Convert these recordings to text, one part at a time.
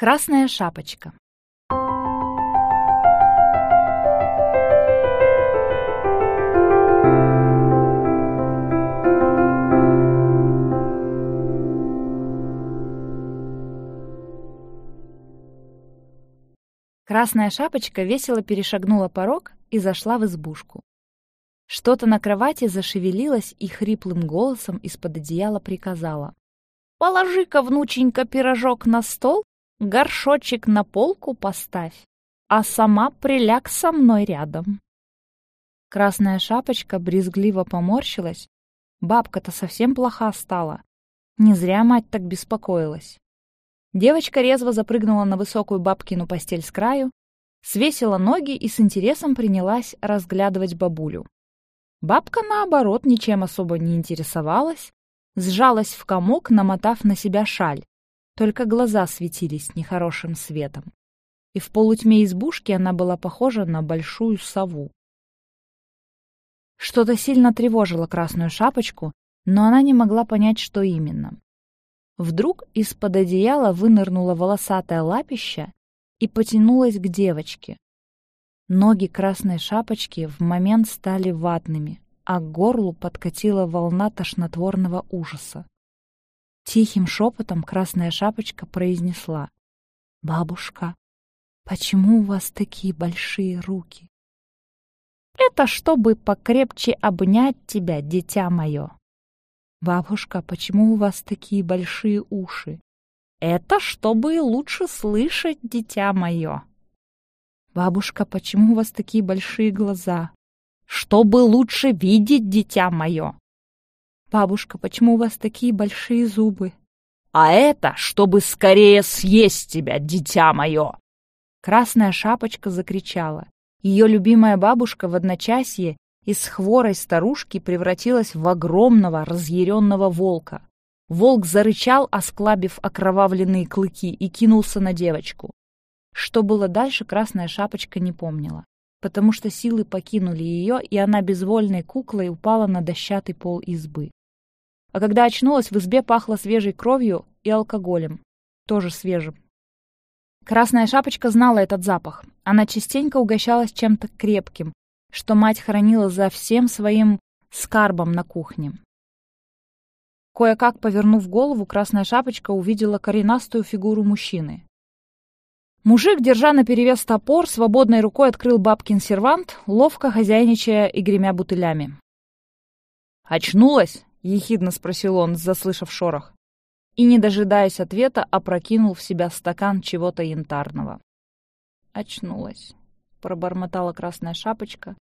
Красная шапочка. Красная шапочка весело перешагнула порог и зашла в избушку. Что-то на кровати зашевелилось и хриплым голосом из-под одеяла приказала. «Положи-ка, внученька, пирожок на стол, горшочек на полку поставь, а сама приляг со мной рядом». Красная шапочка брезгливо поморщилась. Бабка-то совсем плоха стала. Не зря мать так беспокоилась. Девочка резво запрыгнула на высокую бабкину постель с краю, свесила ноги и с интересом принялась разглядывать бабулю. Бабка, наоборот, ничем особо не интересовалась, сжалась в комок, намотав на себя шаль, только глаза светились нехорошим светом. И в полутьме избушки она была похожа на большую сову. Что-то сильно тревожило красную шапочку, но она не могла понять, что именно. Вдруг из-под одеяла вынырнула волосатая лапища и потянулась к девочке. Ноги красной шапочки в момент стали ватными, а к горлу подкатила волна тошнотворного ужаса. Тихим шепотом красная шапочка произнесла. «Бабушка, почему у вас такие большие руки?» «Это чтобы покрепче обнять тебя, дитя мое», «Бабушка, почему у вас такие большие уши?» «Это чтобы лучше слышать, дитя мое». «Бабушка, почему у вас такие большие глаза?» «Чтобы лучше видеть, дитя мое». «Бабушка, почему у вас такие большие зубы?» «А это, чтобы скорее съесть тебя, дитя мое!» Красная шапочка закричала. Ее любимая бабушка в одночасье из хворой старушки превратилась в огромного разъяренного волка. Волк зарычал, осклабив окровавленные клыки, и кинулся на девочку. Что было дальше, Красная Шапочка не помнила, потому что силы покинули ее, и она безвольной куклой упала на дощатый пол избы. А когда очнулась, в избе пахло свежей кровью и алкоголем, тоже свежим. Красная Шапочка знала этот запах. Она частенько угощалась чем-то крепким, что мать хранила за всем своим скарбом на кухне. Кое-как повернув голову, красная шапочка увидела коренастую фигуру мужчины. Мужик, держа наперевес топор, свободной рукой открыл бабкин сервант, ловко хозяйничая и гремя бутылями. «Очнулась?» — ехидно спросил он, заслышав шорох. И, не дожидаясь ответа, опрокинул в себя стакан чего-то янтарного. Очнулась. — пробормотала красная шапочка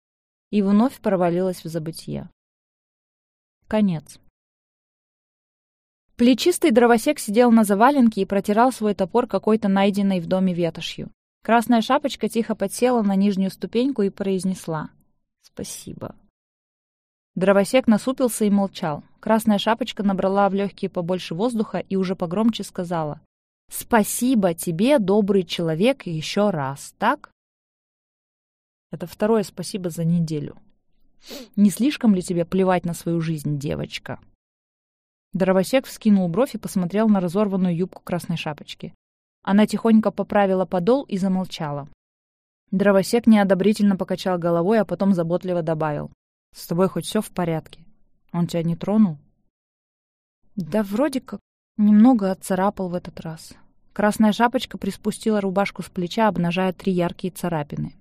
и вновь провалилась в забытье. Конец. Плечистый дровосек сидел на заваленке и протирал свой топор какой-то найденной в доме ветошью. Красная шапочка тихо подсела на нижнюю ступеньку и произнесла «Спасибо». Дровосек насупился и молчал. Красная шапочка набрала в легкие побольше воздуха и уже погромче сказала «Спасибо тебе, добрый человек, еще раз, так?» Это второе спасибо за неделю. Не слишком ли тебе плевать на свою жизнь, девочка?» Дровосек вскинул бровь и посмотрел на разорванную юбку красной шапочки. Она тихонько поправила подол и замолчала. Дровосек неодобрительно покачал головой, а потом заботливо добавил. «С тобой хоть все в порядке? Он тебя не тронул?» «Да вроде как немного отцарапал в этот раз». Красная шапочка приспустила рубашку с плеча, обнажая три яркие царапины.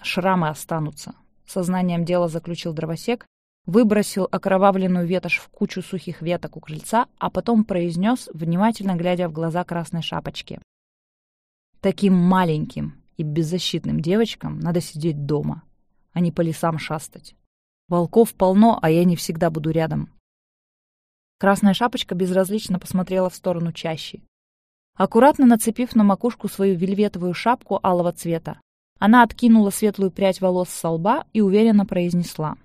Шрамы останутся. Сознанием дела заключил дровосек, выбросил окровавленную ветошь в кучу сухих веток у крыльца, а потом произнес, внимательно глядя в глаза красной шапочки. Таким маленьким и беззащитным девочкам надо сидеть дома, а не по лесам шастать. Волков полно, а я не всегда буду рядом. Красная шапочка безразлично посмотрела в сторону чащи. Аккуратно нацепив на макушку свою вельветовую шапку алого цвета, она откинула светлую прядь волос со лба и уверенно произнесла.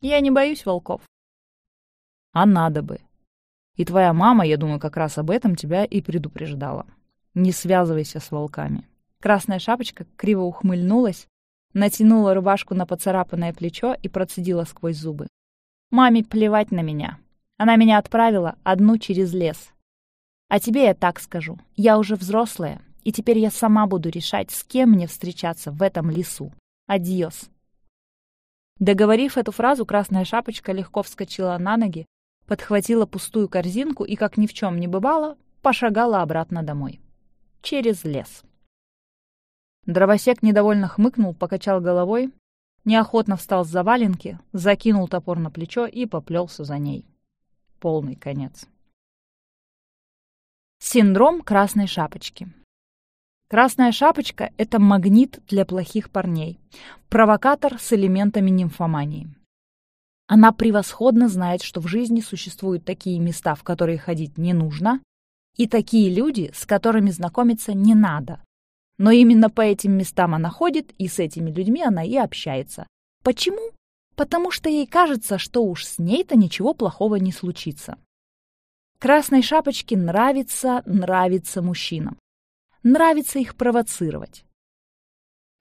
«Я не боюсь волков». «А надо бы. И твоя мама, я думаю, как раз об этом тебя и предупреждала. Не связывайся с волками». Красная шапочка криво ухмыльнулась, натянула рубашку на поцарапанное плечо и процедила сквозь зубы. «Маме плевать на меня. Она меня отправила одну через лес. А тебе я так скажу. Я уже взрослая, и теперь я сама буду решать, с кем мне встречаться в этом лесу. Адьос. Договорив эту фразу, Красная Шапочка легко вскочила на ноги, подхватила пустую корзинку и, как ни в чем не бывало, пошагала обратно домой. Через лес. Дровосек недовольно хмыкнул, покачал головой, неохотно встал с заваленки, закинул топор на плечо и поплелся за ней. Полный конец. Синдром Красной Шапочки. Красная Шапочка — это магнит для плохих парней, провокатор с элементами нимфомании. Она превосходно знает, что в жизни существуют такие места, в которые ходить не нужно, и такие люди, с которыми знакомиться не надо. Но именно по этим местам она ходит, и с этими людьми она и общается. Почему? Потому что ей кажется, что уж с ней-то ничего плохого не случится. Красной шапочке нравится, нравится мужчинам. Нравится их провоцировать.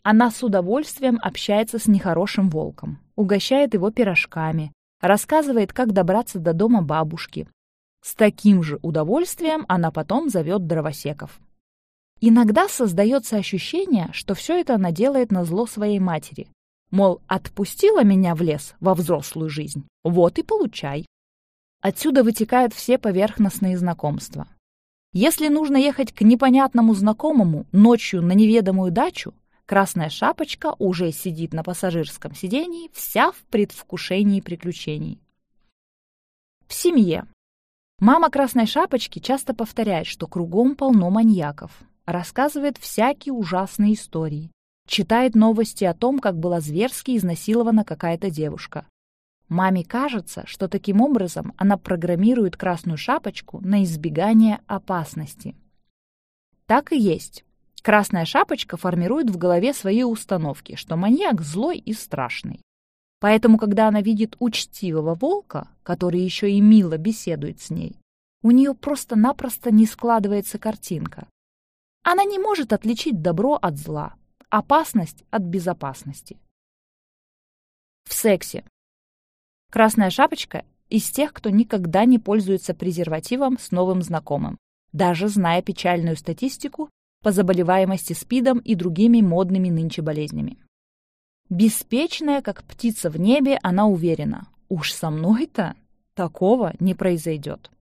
Она с удовольствием общается с нехорошим волком, угощает его пирожками, рассказывает, как добраться до дома бабушки. С таким же удовольствием она потом зовет дровосеков. Иногда создается ощущение, что все это она делает на зло своей матери. Мол, отпустила меня в лес во взрослую жизнь, вот и получай. Отсюда вытекают все поверхностные знакомства. Если нужно ехать к непонятному знакомому ночью на неведомую дачу, Красная Шапочка уже сидит на пассажирском сидении, вся в предвкушении приключений. В семье. Мама Красной Шапочки часто повторяет, что кругом полно маньяков, рассказывает всякие ужасные истории, читает новости о том, как была зверски изнасилована какая-то девушка. Маме кажется, что таким образом она программирует Красную Шапочку на избегание опасности. Так и есть. Красная Шапочка формирует в голове свои установки, что маньяк злой и страшный. Поэтому, когда она видит учтивого волка, который еще и мило беседует с ней, у нее просто-напросто не складывается картинка. Она не может отличить добро от зла, опасность от безопасности. В сексе Красная шапочка из тех, кто никогда не пользуется презервативом с новым знакомым, даже зная печальную статистику по заболеваемости СПИДом и другими модными нынче болезнями. Беспечная, как птица в небе, она уверена, уж со мной-то такого не произойдет.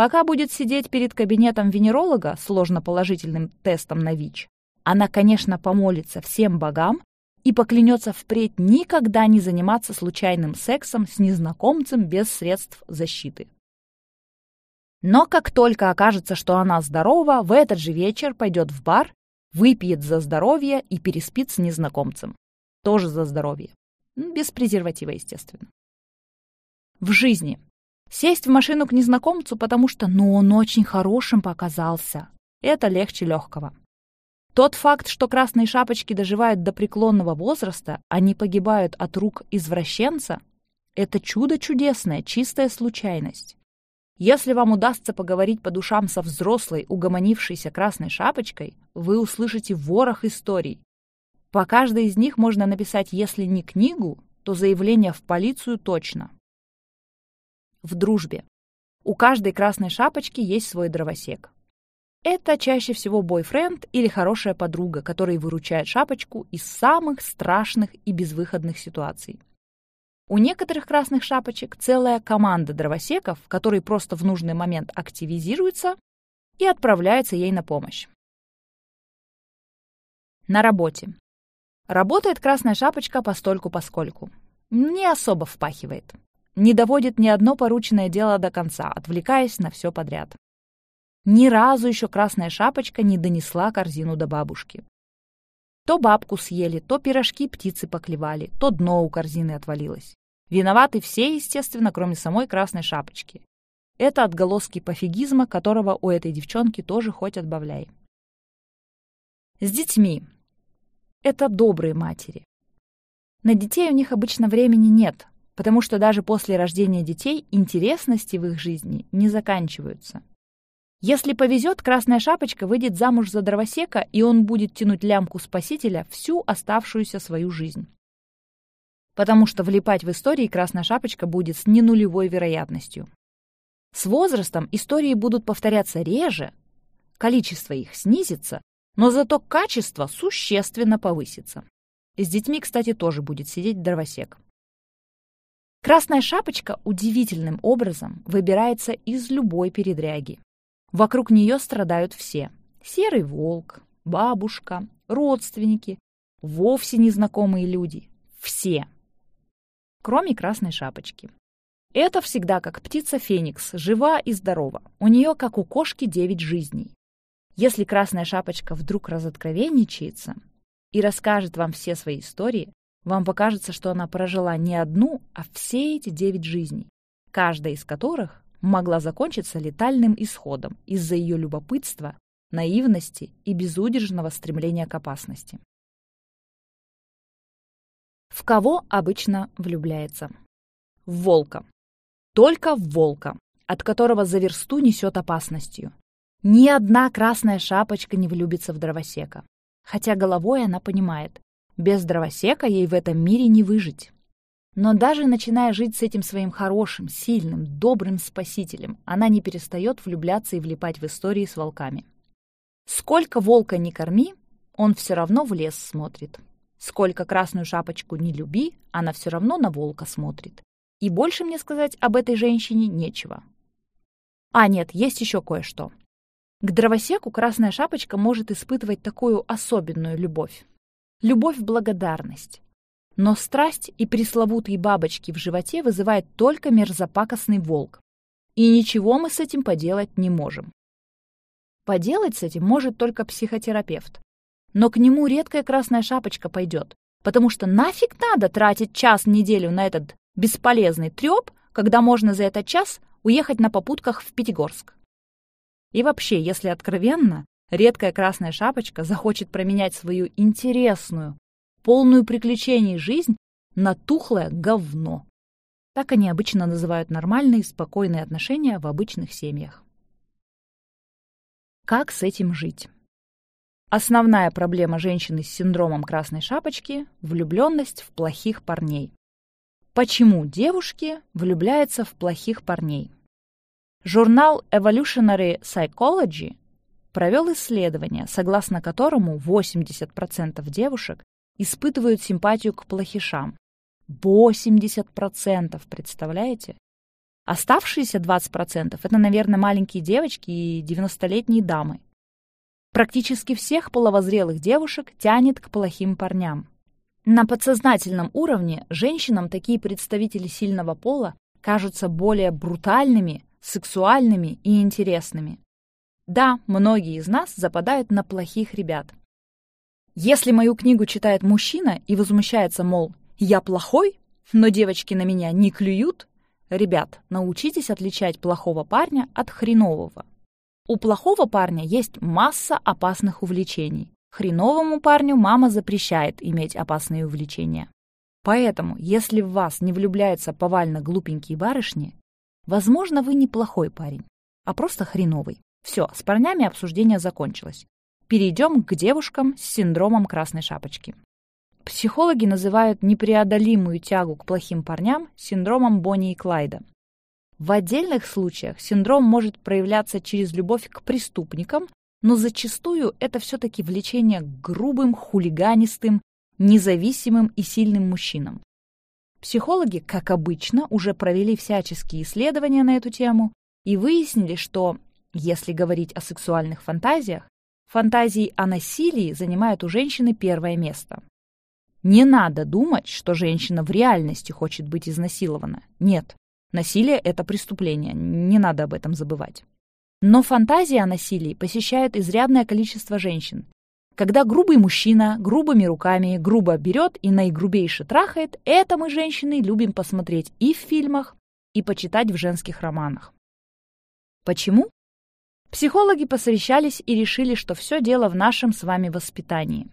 Пока будет сидеть перед кабинетом венеролога с ложноположительным тестом на ВИЧ, она, конечно, помолится всем богам и поклянется впредь никогда не заниматься случайным сексом с незнакомцем без средств защиты. Но как только окажется, что она здорова, в этот же вечер пойдет в бар, выпьет за здоровье и переспит с незнакомцем. Тоже за здоровье. Без презерватива, естественно. В жизни. Сесть в машину к незнакомцу, потому что ну он очень хорошим показался. Это легче легкого. Тот факт, что красные шапочки доживают до преклонного возраста, а не погибают от рук извращенца, это чудо чудесное, чистая случайность. Если вам удастся поговорить по душам со взрослой, угомонившейся красной шапочкой, вы услышите ворох историй. По каждой из них можно написать, если не книгу, то заявление в полицию точно. В дружбе. У каждой красной шапочки есть свой дровосек. Это чаще всего бойфренд или хорошая подруга, который выручает шапочку из самых страшных и безвыходных ситуаций. У некоторых красных шапочек целая команда дровосеков, которые просто в нужный момент активизируются и отправляются ей на помощь. На работе. Работает красная шапочка постольку-поскольку. Не особо впахивает. Не доводит ни одно порученное дело до конца, отвлекаясь на все подряд. Ни разу еще красная шапочка не донесла корзину до бабушки. То бабку съели, то пирожки птицы поклевали, то дно у корзины отвалилось. Виноваты все, естественно, кроме самой красной шапочки. Это отголоски пофигизма, которого у этой девчонки тоже хоть отбавляй. С детьми. Это добрые матери. На детей у них обычно времени нет, потому что даже после рождения детей интересности в их жизни не заканчиваются. Если повезет, Красная Шапочка выйдет замуж за дровосека, и он будет тянуть лямку спасителя всю оставшуюся свою жизнь. Потому что влипать в истории Красная Шапочка будет с ненулевой вероятностью. С возрастом истории будут повторяться реже, количество их снизится, но зато качество существенно повысится. И с детьми, кстати, тоже будет сидеть дровосек. Красная шапочка удивительным образом выбирается из любой передряги. Вокруг нее страдают все. Серый волк, бабушка, родственники, вовсе незнакомые люди. Все. Кроме красной шапочки. Это всегда как птица Феникс, жива и здорова. У нее, как у кошки, девять жизней. Если красная шапочка вдруг разоткровенничается и расскажет вам все свои истории, вам покажется, что она прожила не одну, а все эти девять жизней, каждая из которых могла закончиться летальным исходом из-за ее любопытства, наивности и безудержного стремления к опасности. В кого обычно влюбляется? В волка. Только в волка, от которого за версту несет опасностью. Ни одна красная шапочка не влюбится в дровосека. Хотя головой она понимает, без дровосека ей в этом мире не выжить. Но даже начиная жить с этим своим хорошим, сильным, добрым спасителем, она не перестает влюбляться и влипать в истории с волками. Сколько волка не корми, он все равно в лес смотрит. Сколько красную шапочку не люби, она все равно на волка смотрит. И больше мне сказать об этой женщине нечего. А нет, есть еще кое-что. К дровосеку красная шапочка может испытывать такую особенную любовь. Любовь-благодарность. Но страсть и пресловутые бабочки в животе вызывает только мерзопакостный волк. И ничего мы с этим поделать не можем. Поделать с этим может только психотерапевт. Но к нему редкая красная шапочка пойдет, потому что нафиг надо тратить час в неделю на этот бесполезный треп, когда можно за этот час уехать на попутках в Пятигорск. И вообще, если откровенно, редкая красная шапочка захочет променять свою интересную, полную приключений жизнь на тухлое говно. Так они обычно называют нормальные, спокойные отношения в обычных семьях. Как с этим жить? Основная проблема женщины с синдромом красной шапочки – влюбленность в плохих парней. Почему девушки влюбляются в плохих парней? Журнал Evolutionary Psychology провел исследование, согласно которому 80% девушек испытывают симпатию к плохишам. 80%, представляете? Оставшиеся 20% — это, наверное, маленькие девочки и 90-летние дамы. Практически всех половозрелых девушек тянет к плохим парням. На подсознательном уровне женщинам такие представители сильного пола кажутся более брутальными, сексуальными и интересными. Да, многие из нас западают на плохих ребят. Если мою книгу читает мужчина и возмущается, мол, я плохой, но девочки на меня не клюют, ребят, научитесь отличать плохого парня от хренового. У плохого парня есть масса опасных увлечений. Хреновому парню мама запрещает иметь опасные увлечения. Поэтому, если в вас не влюбляются повально глупенькие барышни, возможно, вы не плохой парень, а просто хреновый. Все, с парнями обсуждение закончилось. Перейдем к девушкам с синдромом красной шапочки. Психологи называют непреодолимую тягу к плохим парням синдромом Бонни и Клайда. В отдельных случаях синдром может проявляться через любовь к преступникам, но зачастую это все-таки влечение к грубым, хулиганистым, независимым и сильным мужчинам. Психологи, как обычно, уже провели всяческие исследования на эту тему и выяснили, что если говорить о сексуальных фантазиях, фантазии о насилии занимают у женщины первое место. Не надо думать, что женщина в реальности хочет быть изнасилована. Нет, насилие – это преступление, не надо об этом забывать. Но фантазии о насилии посещают изрядное количество женщин. Когда грубый мужчина грубыми руками грубо берет и наигрубейше трахает, это мы, женщины, любим посмотреть и в фильмах, и почитать в женских романах. Почему? Психологи посовещались и решили, что все дело в нашем с вами воспитании.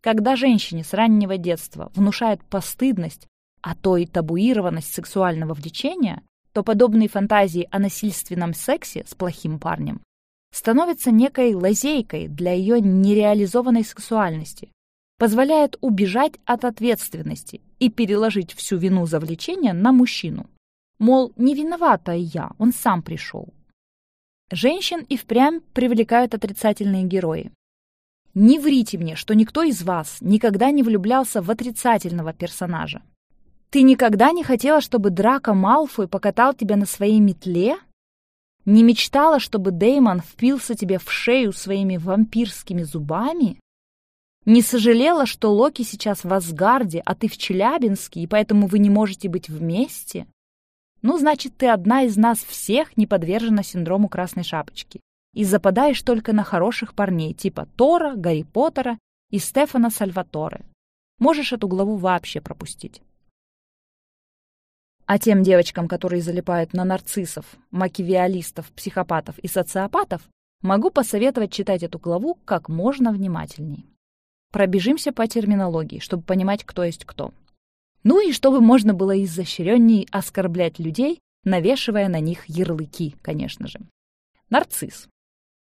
Когда женщине с раннего детства внушают постыдность, а то и табуированность сексуального влечения, то подобные фантазии о насильственном сексе с плохим парнем становятся некой лазейкой для ее нереализованной сексуальности, позволяет убежать от ответственности и переложить всю вину за влечение на мужчину. Мол, не виновата я, он сам пришел. Женщин и впрямь привлекают отрицательные герои. Не врите мне, что никто из вас никогда не влюблялся в отрицательного персонажа. Ты никогда не хотела, чтобы Драко Малфой покатал тебя на своей метле? Не мечтала, чтобы Деймон впился тебе в шею своими вампирскими зубами? Не сожалела, что Локи сейчас в Асгарде, а ты в Челябинске, и поэтому вы не можете быть вместе? Ну, значит, ты одна из нас всех не подвержена синдрому Красной Шапочки и западаешь только на хороших парней типа Тора, Гарри Поттера и Стефана Сальваторе. Можешь эту главу вообще пропустить. А тем девочкам, которые залипают на нарциссов, макивиалистов, психопатов и социопатов, могу посоветовать читать эту главу как можно внимательней. Пробежимся по терминологии, чтобы понимать, кто есть кто. Ну и чтобы можно было изощренней оскорблять людей, навешивая на них ярлыки, конечно же. Нарцисс.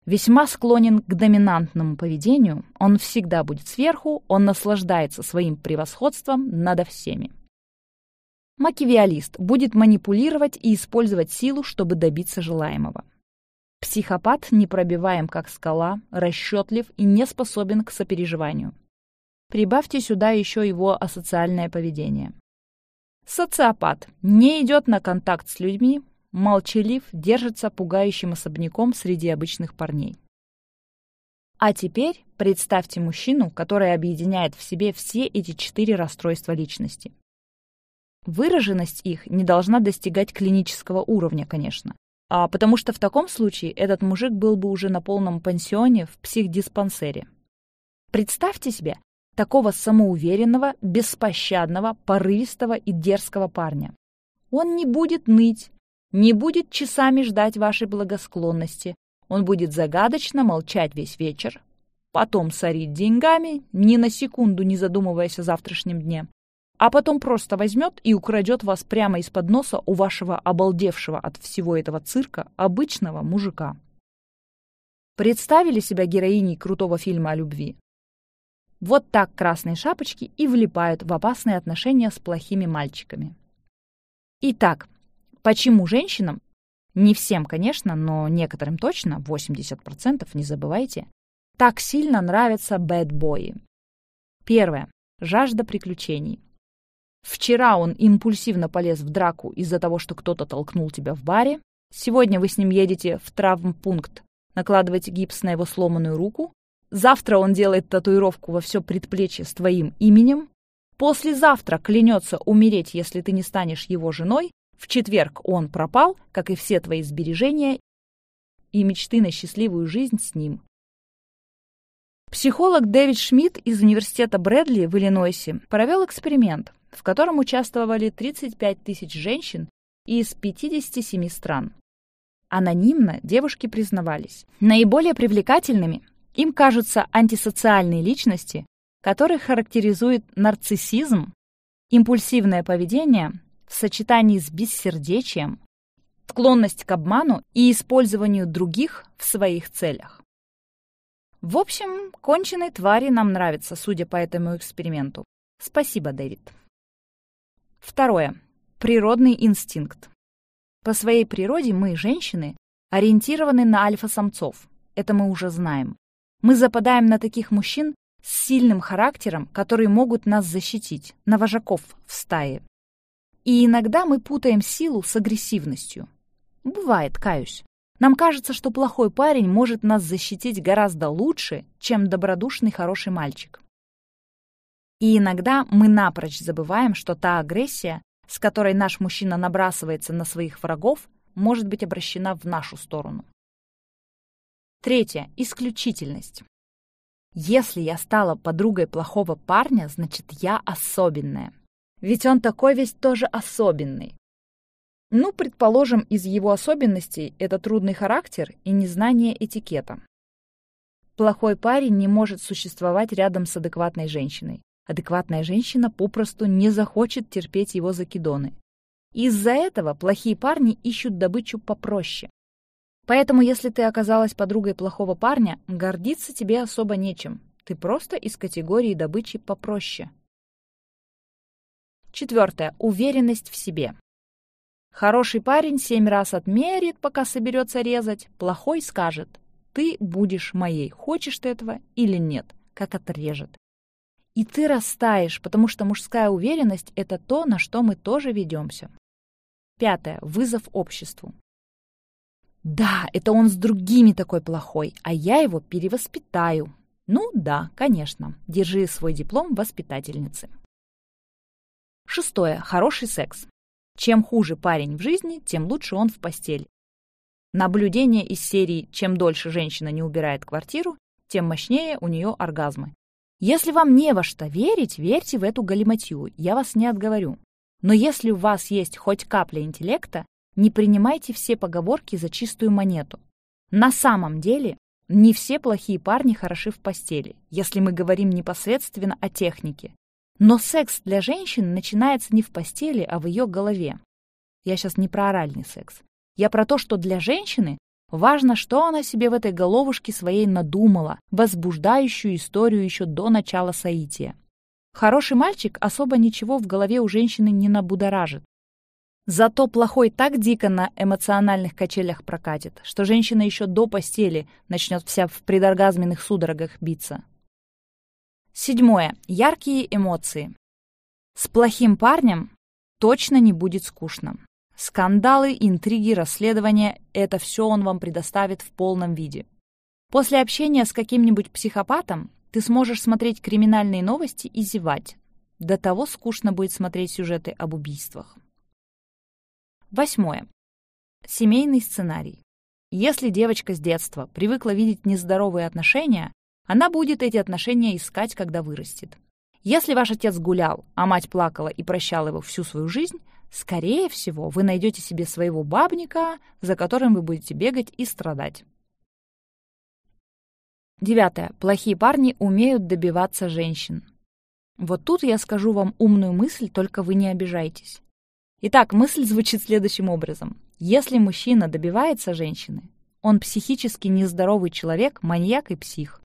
Весьма склонен к доминантному поведению, он всегда будет сверху, он наслаждается своим превосходством над всеми. Макивиалист будет манипулировать и использовать силу, чтобы добиться желаемого. Психопат непробиваем как скала, расчетлив и не способен к сопереживанию. Прибавьте сюда еще его асоциальное поведение. Социопат не идет на контакт с людьми, молчалив, держится пугающим особняком среди обычных парней. А теперь представьте мужчину, который объединяет в себе все эти четыре расстройства личности. Выраженность их не должна достигать клинического уровня, конечно. А потому что в таком случае этот мужик был бы уже на полном пансионе в психдиспансере. Представьте себе такого самоуверенного, беспощадного, порывистого и дерзкого парня. Он не будет ныть, не будет часами ждать вашей благосклонности. Он будет загадочно молчать весь вечер, потом сорить деньгами, ни на секунду не задумываясь о завтрашнем дне, а потом просто возьмет и украдет вас прямо из-под носа у вашего обалдевшего от всего этого цирка обычного мужика. Представили себя героиней крутого фильма о любви? Вот так красные шапочки и влипают в опасные отношения с плохими мальчиками. Итак, почему женщинам, не всем, конечно, но некоторым точно, 80%, не забывайте, так сильно нравятся бэдбои? Первое. Жажда приключений. Вчера он импульсивно полез в драку из-за того, что кто-то толкнул тебя в баре. Сегодня вы с ним едете в травмпункт, накладываете гипс на его сломанную руку. Завтра он делает татуировку во все предплечье с твоим именем. Послезавтра клянется умереть, если ты не станешь его женой. В четверг он пропал, как и все твои сбережения и мечты на счастливую жизнь с ним. Психолог Дэвид Шмидт из университета Брэдли в Иллинойсе провел эксперимент в котором участвовали 35 тысяч женщин из 57 стран. Анонимно девушки признавались. Наиболее привлекательными им кажутся антисоциальные личности, которых характеризует нарциссизм, импульсивное поведение в сочетании с бессердечием, склонность к обману и использованию других в своих целях. В общем, конченой твари нам нравится, судя по этому эксперименту. Спасибо, Дэвид. Второе. Природный инстинкт. По своей природе мы, женщины, ориентированы на альфа-самцов. Это мы уже знаем. Мы западаем на таких мужчин с сильным характером, которые могут нас защитить, на вожаков в стае. И иногда мы путаем силу с агрессивностью. Бывает, каюсь. Нам кажется, что плохой парень может нас защитить гораздо лучше, чем добродушный хороший мальчик. И иногда мы напрочь забываем, что та агрессия, с которой наш мужчина набрасывается на своих врагов, может быть обращена в нашу сторону. Третье. Исключительность. Если я стала подругой плохого парня, значит, я особенная. Ведь он такой весь тоже особенный. Ну, предположим, из его особенностей это трудный характер и незнание этикета. Плохой парень не может существовать рядом с адекватной женщиной адекватная женщина попросту не захочет терпеть его закидоны. Из-за этого плохие парни ищут добычу попроще. Поэтому, если ты оказалась подругой плохого парня, гордиться тебе особо нечем. Ты просто из категории добычи попроще. Четвертое. Уверенность в себе. Хороший парень семь раз отмерит, пока соберется резать. Плохой скажет, ты будешь моей, хочешь ты этого или нет, как отрежет. И ты растаешь, потому что мужская уверенность — это то, на что мы тоже ведемся. Пятое. Вызов обществу. Да, это он с другими такой плохой, а я его перевоспитаю. Ну да, конечно. Держи свой диплом воспитательницы. Шестое. Хороший секс. Чем хуже парень в жизни, тем лучше он в постели. Наблюдение из серии «Чем дольше женщина не убирает квартиру, тем мощнее у нее оргазмы». Если вам не во что верить, верьте в эту галиматью, я вас не отговорю. Но если у вас есть хоть капля интеллекта, не принимайте все поговорки за чистую монету. На самом деле, не все плохие парни хороши в постели, если мы говорим непосредственно о технике. Но секс для женщин начинается не в постели, а в ее голове. Я сейчас не про оральный секс. Я про то, что для женщины важно, что она себе в этой головушке своей надумала, возбуждающую историю еще до начала соития. Хороший мальчик особо ничего в голове у женщины не набудоражит. Зато плохой так дико на эмоциональных качелях прокатит, что женщина еще до постели начнет вся в предоргазменных судорогах биться. Седьмое. Яркие эмоции. С плохим парнем точно не будет скучно. Скандалы, интриги, расследования – это все он вам предоставит в полном виде. После общения с каким-нибудь психопатом ты сможешь смотреть криминальные новости и зевать. До того скучно будет смотреть сюжеты об убийствах. Восьмое. Семейный сценарий. Если девочка с детства привыкла видеть нездоровые отношения, она будет эти отношения искать, когда вырастет. Если ваш отец гулял, а мать плакала и прощала его всю свою жизнь, скорее всего, вы найдете себе своего бабника, за которым вы будете бегать и страдать. Девятое. Плохие парни умеют добиваться женщин. Вот тут я скажу вам умную мысль, только вы не обижайтесь. Итак, мысль звучит следующим образом. Если мужчина добивается женщины, он психически нездоровый человек, маньяк и псих.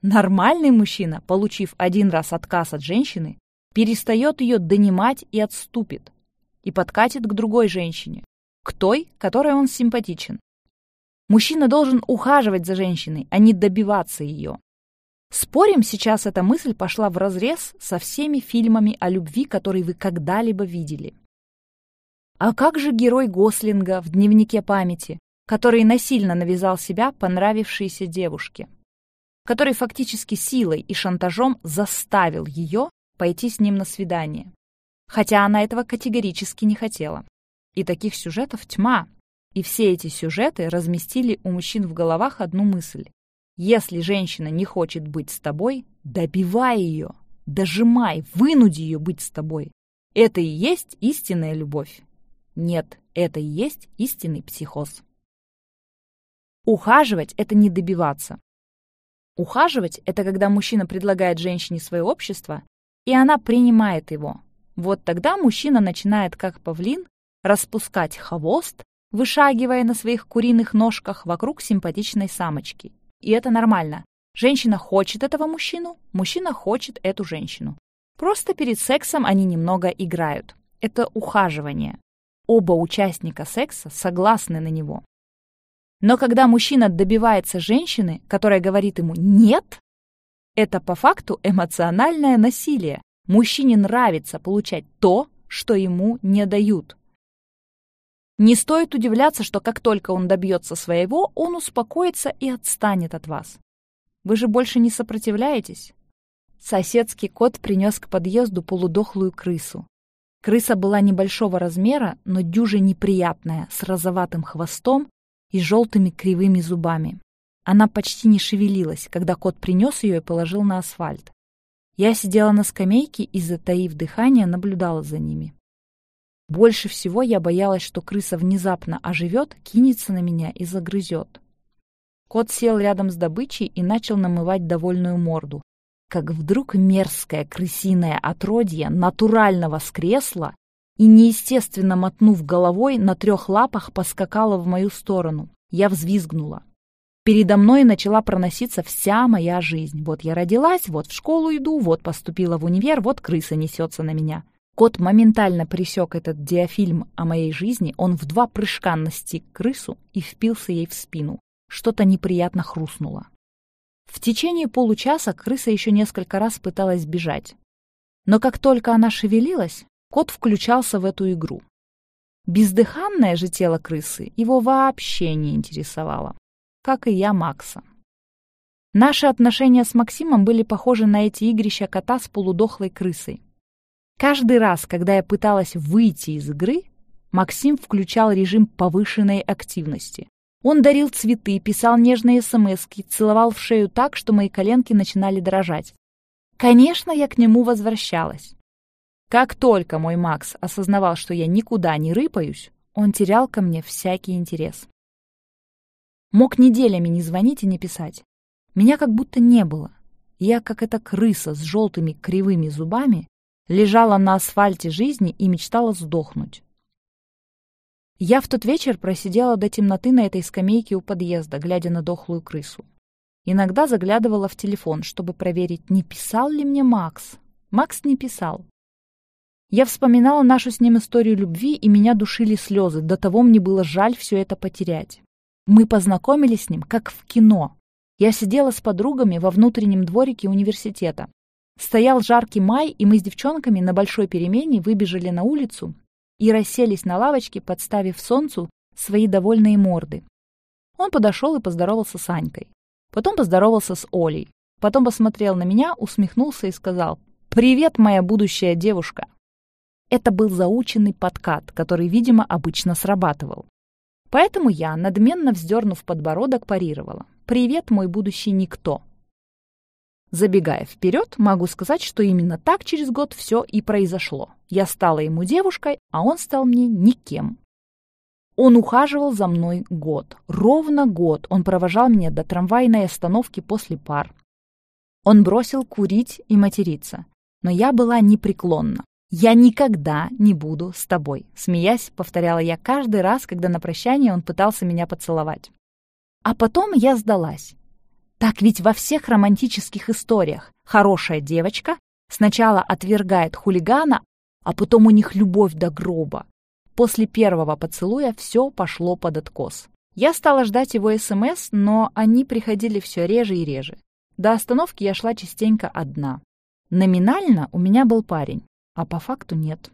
Нормальный мужчина, получив один раз отказ от женщины, перестает ее донимать и отступит, и подкатит к другой женщине, к той, которой он симпатичен. Мужчина должен ухаживать за женщиной, а не добиваться ее. Спорим, сейчас эта мысль пошла вразрез со всеми фильмами о любви, которые вы когда-либо видели. А как же герой Гослинга в «Дневнике памяти», который насильно навязал себя понравившейся девушке? Который фактически силой и шантажом заставил ее пойти с ним на свидание. Хотя она этого категорически не хотела. И таких сюжетов тьма. И все эти сюжеты разместили у мужчин в головах одну мысль. Если женщина не хочет быть с тобой, добивай ее, дожимай, вынуди ее быть с тобой. Это и есть истинная любовь. Нет, это и есть истинный психоз. Ухаживать – это не добиваться. Ухаживать – это когда мужчина предлагает женщине свое общество, и она принимает его. Вот тогда мужчина начинает, как павлин, распускать хвост, вышагивая на своих куриных ножках вокруг симпатичной самочки. И это нормально. Женщина хочет этого мужчину, мужчина хочет эту женщину. Просто перед сексом они немного играют. Это ухаживание. Оба участника секса согласны на него. Но когда мужчина добивается женщины, которая говорит ему «нет», это по факту эмоциональное насилие. Мужчине нравится получать то, что ему не дают. Не стоит удивляться, что как только он добьется своего, он успокоится и отстанет от вас. Вы же больше не сопротивляетесь? Соседский кот принес к подъезду полудохлую крысу. Крыса была небольшого размера, но дюже неприятная, с розоватым хвостом и желтыми кривыми зубами. Она почти не шевелилась, когда кот принес ее и положил на асфальт. Я сидела на скамейке и, затаив дыхание, наблюдала за ними. Больше всего я боялась, что крыса внезапно оживет, кинется на меня и загрызет. Кот сел рядом с добычей и начал намывать довольную морду, как вдруг мерзкое крысиное отродье натурально воскресло и, неестественно мотнув головой, на трех лапах поскакало в мою сторону. Я взвизгнула. Передо мной начала проноситься вся моя жизнь. Вот я родилась, вот в школу иду, вот поступила в универ, вот крыса несется на меня. Кот моментально пресек этот диафильм о моей жизни, он в два прыжка настиг крысу и впился ей в спину. Что-то неприятно хрустнуло. В течение получаса крыса еще несколько раз пыталась бежать. Но как только она шевелилась, кот включался в эту игру. Бездыханное же тело крысы его вообще не интересовало, как и я Макса. Наши отношения с Максимом были похожи на эти игрища кота с полудохлой крысой. Каждый раз, когда я пыталась выйти из игры, Максим включал режим повышенной активности. Он дарил цветы, писал нежные смски, целовал в шею так, что мои коленки начинали дрожать. Конечно, я к нему возвращалась. Как только мой Макс осознавал, что я никуда не рыпаюсь, он терял ко мне всякий интерес. Мог неделями не звонить и не писать. Меня как будто не было. Я, как эта крыса с желтыми кривыми зубами, лежала на асфальте жизни и мечтала сдохнуть. Я в тот вечер просидела до темноты на этой скамейке у подъезда, глядя на дохлую крысу. Иногда заглядывала в телефон, чтобы проверить, не писал ли мне Макс. Макс не писал. Я вспоминала нашу с ним историю любви, и меня душили слезы, до того мне было жаль все это потерять. Мы познакомились с ним, как в кино. Я сидела с подругами во внутреннем дворике университета. Стоял жаркий май, и мы с девчонками на большой перемене выбежали на улицу и расселись на лавочке, подставив солнцу свои довольные морды. Он подошел и поздоровался с Анькой. Потом поздоровался с Олей. Потом посмотрел на меня, усмехнулся и сказал «Привет, моя будущая девушка!» Это был заученный подкат, который, видимо, обычно срабатывал. Поэтому я, надменно вздернув подбородок, парировала. «Привет, мой будущий никто!» Забегая вперед, могу сказать, что именно так через год все и произошло. Я стала ему девушкой, а он стал мне никем. Он ухаживал за мной год. Ровно год он провожал меня до трамвайной остановки после пар. Он бросил курить и материться. Но я была непреклонна. «Я никогда не буду с тобой», — смеясь, повторяла я каждый раз, когда на прощание он пытался меня поцеловать. А потом я сдалась. Так ведь во всех романтических историях хорошая девочка сначала отвергает хулигана, а потом у них любовь до гроба. После первого поцелуя все пошло под откос. Я стала ждать его СМС, но они приходили все реже и реже. До остановки я шла частенько одна. Номинально у меня был парень, а по факту нет.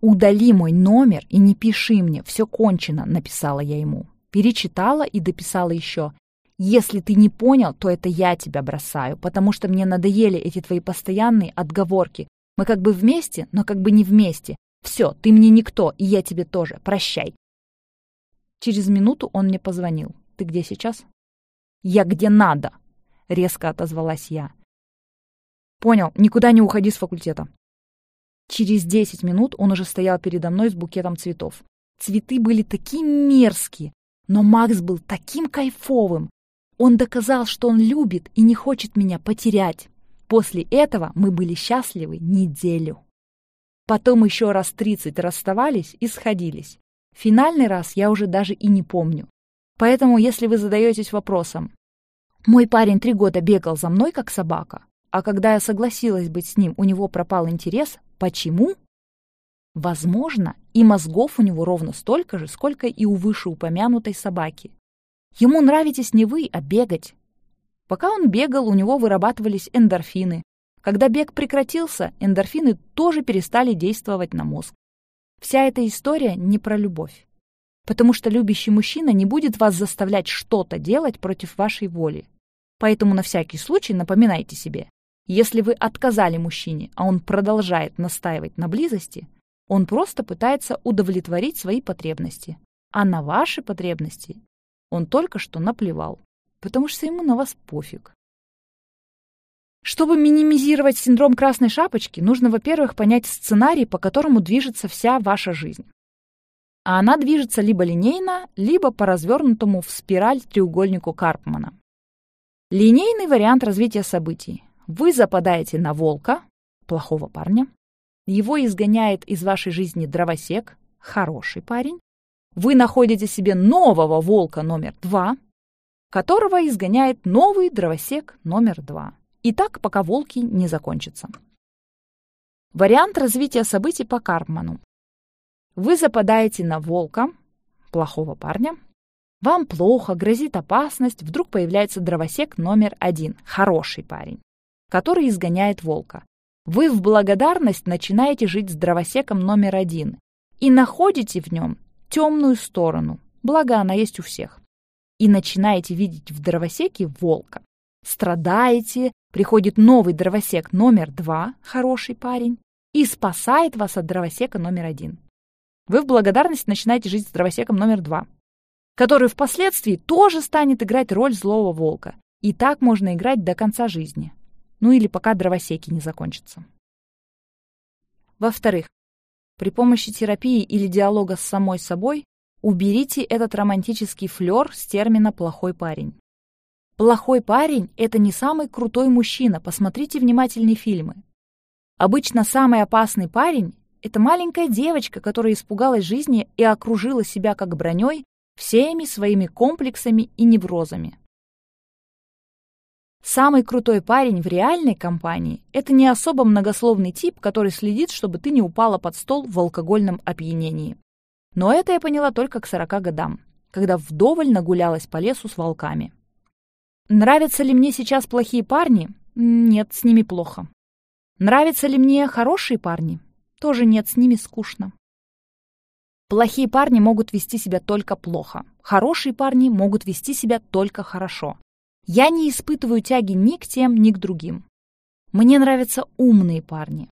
«Удали мой номер и не пиши мне, все кончено», — написала я ему. Перечитала и дописала еще. Если ты не понял, то это я тебя бросаю, потому что мне надоели эти твои постоянные отговорки. Мы как бы вместе, но как бы не вместе. Все, ты мне никто, и я тебе тоже. Прощай. Через минуту он мне позвонил. Ты где сейчас? Я где надо, резко отозвалась я. Понял, никуда не уходи с факультета. Через десять минут он уже стоял передо мной с букетом цветов. Цветы были такие мерзкие, но Макс был таким кайфовым. Он доказал, что он любит и не хочет меня потерять. После этого мы были счастливы неделю. Потом еще раз тридцать расставались и сходились. Финальный раз я уже даже и не помню. Поэтому, если вы задаетесь вопросом, мой парень три года бегал за мной, как собака, а когда я согласилась быть с ним, у него пропал интерес, почему? Возможно, и мозгов у него ровно столько же, сколько и у вышеупомянутой собаки. Ему нравитесь не вы, а бегать. Пока он бегал, у него вырабатывались эндорфины. Когда бег прекратился, эндорфины тоже перестали действовать на мозг. Вся эта история не про любовь. Потому что любящий мужчина не будет вас заставлять что-то делать против вашей воли. Поэтому на всякий случай напоминайте себе, если вы отказали мужчине, а он продолжает настаивать на близости, он просто пытается удовлетворить свои потребности. А на ваши потребности он только что наплевал, потому что ему на вас пофиг. Чтобы минимизировать синдром красной шапочки, нужно, во-первых, понять сценарий, по которому движется вся ваша жизнь. А она движется либо линейно, либо по развернутому в спираль треугольнику Карпмана. Линейный вариант развития событий. Вы западаете на волка, плохого парня. Его изгоняет из вашей жизни дровосек, хороший парень вы находите себе нового волка номер два, которого изгоняет новый дровосек номер два. И так, пока волки не закончатся. Вариант развития событий по Карпману. Вы западаете на волка, плохого парня. Вам плохо, грозит опасность, вдруг появляется дровосек номер один, хороший парень, который изгоняет волка. Вы в благодарность начинаете жить с дровосеком номер один и находите в нем темную сторону, благо она есть у всех. И начинаете видеть в дровосеке волка. Страдаете, приходит новый дровосек номер два, хороший парень, и спасает вас от дровосека номер один. Вы в благодарность начинаете жить с дровосеком номер два, который впоследствии тоже станет играть роль злого волка. И так можно играть до конца жизни. Ну или пока дровосеки не закончатся. Во-вторых, при помощи терапии или диалога с самой собой уберите этот романтический флер с термина «плохой парень». Плохой парень — это не самый крутой мужчина, посмотрите внимательнее фильмы. Обычно самый опасный парень — это маленькая девочка, которая испугалась жизни и окружила себя как броней всеми своими комплексами и неврозами. Самый крутой парень в реальной компании – это не особо многословный тип, который следит, чтобы ты не упала под стол в алкогольном опьянении. Но это я поняла только к 40 годам, когда вдоволь нагулялась по лесу с волками. Нравятся ли мне сейчас плохие парни? Нет, с ними плохо. Нравятся ли мне хорошие парни? Тоже нет, с ними скучно. Плохие парни могут вести себя только плохо. Хорошие парни могут вести себя только хорошо. Я не испытываю тяги ни к тем, ни к другим. Мне нравятся умные парни.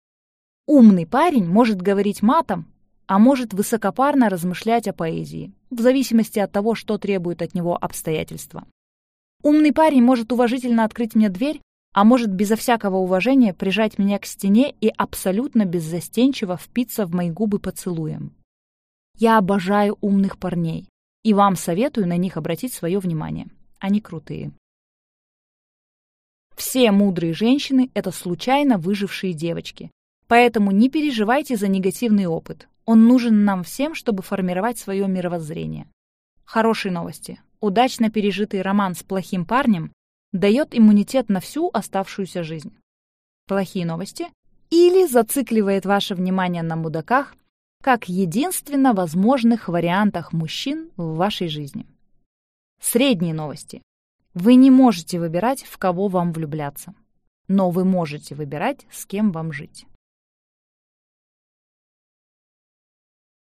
Умный парень может говорить матом, а может высокопарно размышлять о поэзии, в зависимости от того, что требует от него обстоятельства. Умный парень может уважительно открыть мне дверь, а может безо всякого уважения прижать меня к стене и абсолютно беззастенчиво впиться в мои губы поцелуем. Я обожаю умных парней, и вам советую на них обратить свое внимание. Они крутые. Все мудрые женщины – это случайно выжившие девочки. Поэтому не переживайте за негативный опыт. Он нужен нам всем, чтобы формировать свое мировоззрение. Хорошие новости. Удачно пережитый роман с плохим парнем дает иммунитет на всю оставшуюся жизнь. Плохие новости. Или зацикливает ваше внимание на мудаках, как единственно возможных вариантах мужчин в вашей жизни. Средние новости. Вы не можете выбирать, в кого вам влюбляться. Но вы можете выбирать, с кем вам жить.